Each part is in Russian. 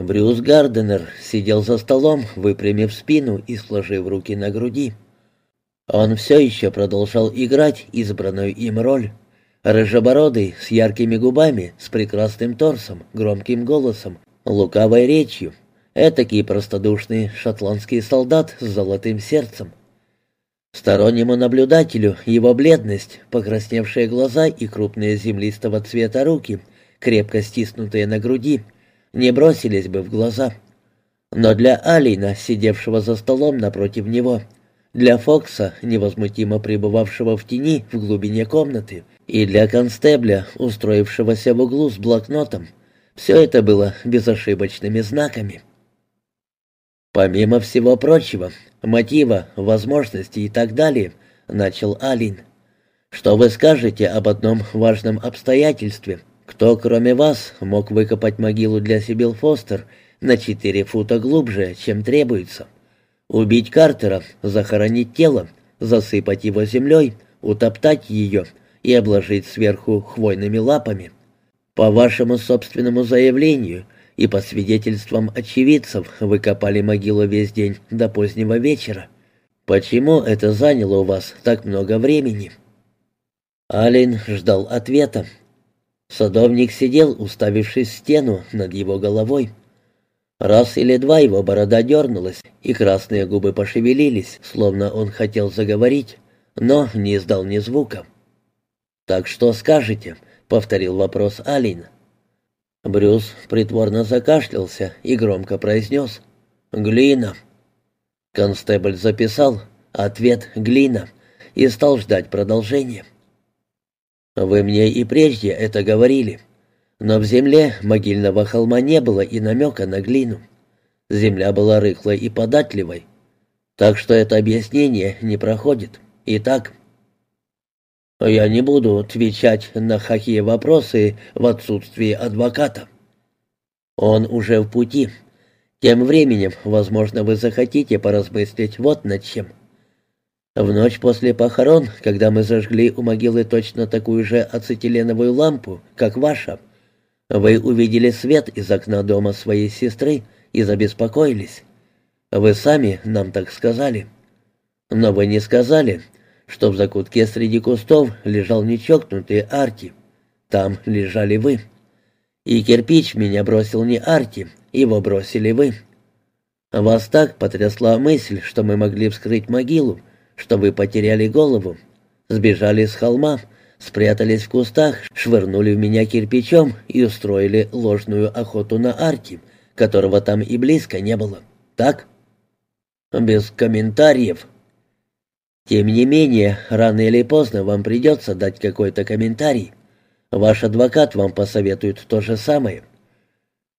Брюс Гарденер сидел за столом, выпрямив спину и сложив руки на груди. Он все еще продолжал играть избранную им роль. Рыжебородый, с яркими губами, с прекрасным торсом, громким голосом, лукавой речью. Этакий простодушный шотландский солдат с золотым сердцем. Стороннему наблюдателю его бледность, покрасневшие глаза и крупные землистого цвета руки, крепко стиснутые на груди, не бросились бы в глаза. Но для Алина, сидевшего за столом напротив него, для Фокса, невозмутимо пребывавшего в тени в глубине комнаты, и для констебля, устроившегося в углу с блокнотом, все это было безошибочными знаками. Помимо всего прочего, мотива, возможностей и так далее, начал Алин. Что вы скажете об одном важном обстоятельстве? Кто, кроме вас, мог выкопать могилу для Сибил Фостер на четыре фута глубже, чем требуется? Убить Картера, захоронить тело, засыпать его землей, утоптать ее и обложить сверху хвойными лапами. По вашему собственному заявлению и по свидетельствам очевидцев вы копали могилу весь день до позднего вечера. Почему это заняло у вас так много времени?» Алин ждал ответа. Садовник сидел, уставившись в стену над его головой. Раз или два его борода дернулась, и красные губы пошевелились, словно он хотел заговорить, но не издал ни звука. «Так что скажете?» — повторил вопрос Алин. Брюс притворно закашлялся и громко произнес. «Глина». Констебль записал ответ «Глина» и стал ждать продолжения. «Вы мне и прежде это говорили». Но в земле могильного холма не было и намека на глину. Земля была рыхлой и податливой. Так что это объяснение не проходит. Итак, я не буду отвечать на какие вопросы в отсутствии адвоката. Он уже в пути. Тем временем, возможно, вы захотите поразмыслить вот над чем. В ночь после похорон, когда мы зажгли у могилы точно такую же ацетиленовую лампу, как ваша, вы увидели свет из окна дома своей сестры и забеспокоились. Вы сами нам так сказали. Но вы не сказали, что в закутке среди кустов лежал нечокнутый Арти. Там лежали вы. И кирпич меня бросил не Арти, его бросили вы. Вас так потрясла мысль, что мы могли вскрыть могилу, что вы потеряли голову, сбежали с холма, спрятались в кустах, швырнули в меня кирпичом и устроили ложную охоту на Арти, которого там и близко не было. Так? Без комментариев. Тем не менее, рано или поздно вам придется дать какой-то комментарий. Ваш адвокат вам посоветует то же самое.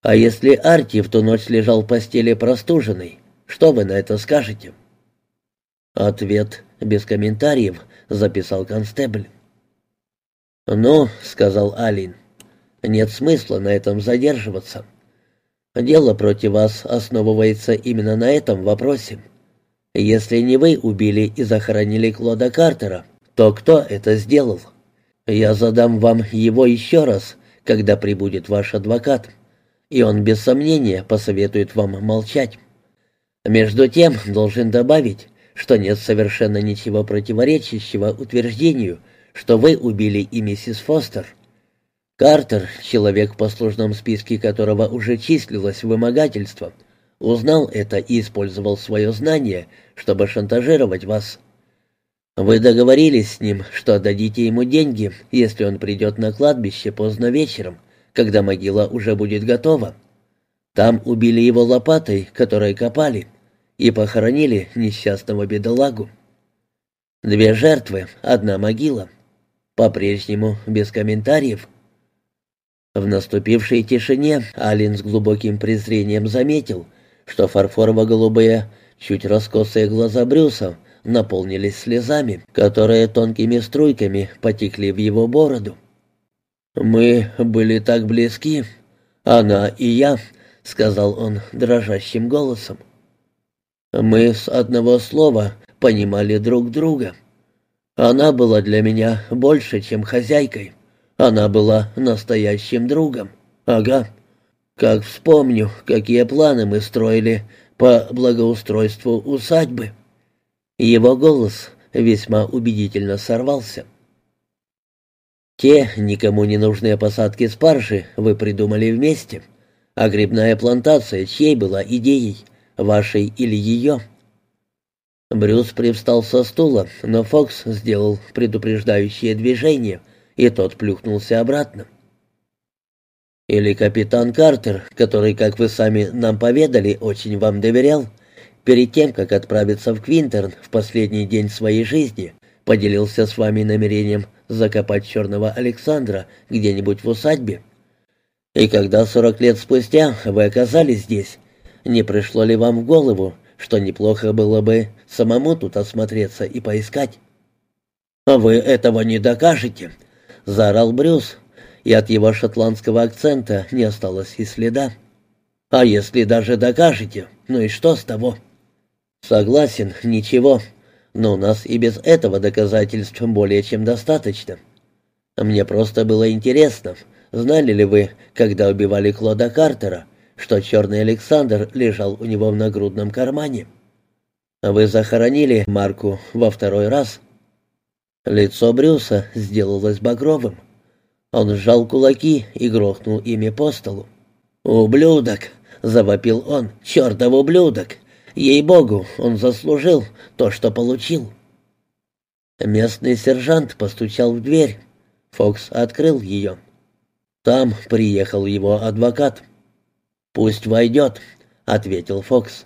А если Арти в ту ночь лежал в постели простуженный, что вы на это скажете? Ответ без комментариев, записал констебль. «Ну», — сказал Алин, — «нет смысла на этом задерживаться. Дело против вас основывается именно на этом вопросе. Если не вы убили и захоронили Клода Картера, то кто это сделал? Я задам вам его еще раз, когда прибудет ваш адвокат, и он без сомнения посоветует вам молчать. Между тем, должен добавить, что нет совершенно ничего противоречащего утверждению, что вы убили и миссис Фостер. Картер, человек в послужном списке которого уже числилось вымогательство, узнал это и использовал свое знание, чтобы шантажировать вас. Вы договорились с ним, что отдадите ему деньги, если он придет на кладбище поздно вечером, когда могила уже будет готова. Там убили его лопатой, которой копали, и похоронили несчастного бедолагу. Две жертвы, одна могила — по-прежнему без комментариев. В наступившей тишине Алин с глубоким презрением заметил, что фарфорово-голубые, чуть раскосые глаза Брюса наполнились слезами, которые тонкими струйками потекли в его бороду. «Мы были так близки, она и я», — сказал он дрожащим голосом. «Мы с одного слова понимали друг друга». Она была для меня больше, чем хозяйкой. Она была настоящим другом. Ага. Как вспомню, какие планы мы строили по благоустройству усадьбы. Его голос весьма убедительно сорвался. Те никому не нужные посадки спаржи вы придумали вместе, а грибная плантация чьей была идеей, вашей или ее? Брюс привстал со стула, но Фокс сделал предупреждающее движение, и тот плюхнулся обратно. Или капитан Картер, который, как вы сами нам поведали, очень вам доверял, перед тем, как отправиться в Квинтерн в последний день своей жизни, поделился с вами намерением закопать черного Александра где-нибудь в усадьбе. И когда сорок лет спустя вы оказались здесь, не пришло ли вам в голову, что неплохо было бы самому тут осмотреться и поискать. «А вы этого не докажете», — заорал Брюс, и от его шотландского акцента не осталось и следа. «А если даже докажете, ну и что с того?» «Согласен, ничего, но у нас и без этого доказательств более чем достаточно. Мне просто было интересно, знали ли вы, когда убивали Клода Картера, что черный Александр лежал у него в нагрудном кармане. Вы захоронили Марку во второй раз. Лицо Брюса сделалось багровым. Он сжал кулаки и грохнул ими по столу. «Ублюдок!» — завопил он. «Чертов ублюдок! Ей-богу, он заслужил то, что получил!» Местный сержант постучал в дверь. Фокс открыл ее. Там приехал его адвокат. «Пусть войдет», — ответил Фокс.